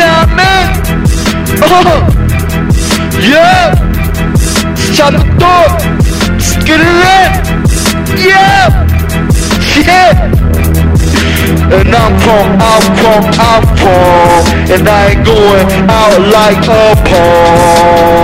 Out, man. Uh, yeah. Time to talk. Get it in. Yeah. Yeah. And I'm from, I'm from, I'm from, and I ain't going out like a pawn.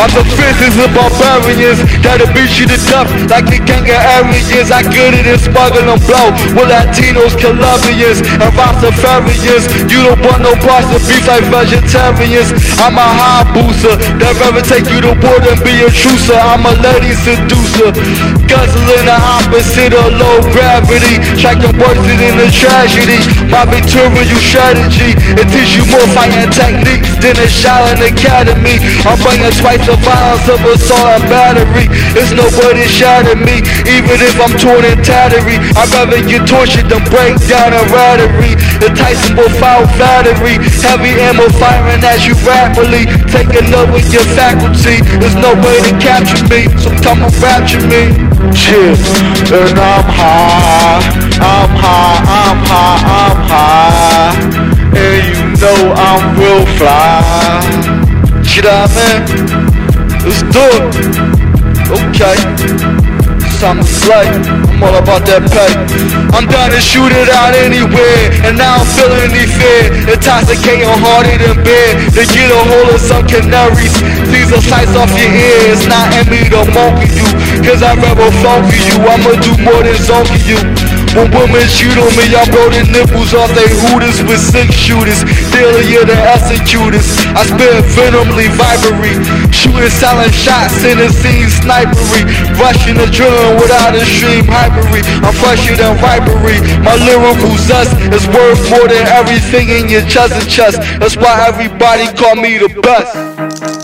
I'm the fiercest of barbarians That'll beat you to death like the gang of Aryans I get it and smuggle and blow With Latinos, Colombians, and Rastafarians. You don't want no parts beef like vegetarians. I'm a high booster That rather take you to war than be a trucer I'm a lady seducer Guzzling the opposite of low gravity. Striking worse than a tragedy. My victorious strategy. It teach you more fighting techniques than a Shaolin Academy. I'm bringing twice the violence of assault and battery. There's nobody shatter me Even if I'm torn and tattery. I'd rather get tortured than break down a rattery. The Tyson foul flattery. Heavy ammo firing at you rapidly. Taking up with your faculty. There's no way to capture me So come and rapture me Chill, and I'm high I'm high, I'm high, I'm high And you know I'm real fly Shit out man Let's do it. Okay. Time to slay. I'm all about that pay. I'm down to shoot it out anywhere. And now I'm feeling fear. Intoxicating harder than beer. To get a hold of some canaries. These are sights off your ears. Not me to monkey you. Cause I'd rather funky you. I'ma do more than zonky you. When women shoot on me, I blow the nipples off they hooters with six shooters. Dealer the executors. I spit venomly vibrary. Shooting silent shots in the scene snipery. Rushing the drilling without extreme hypery. I'm fresher than ripery. My lyrical zest is worth more than everything in your chest and chest. That's why everybody call me the best.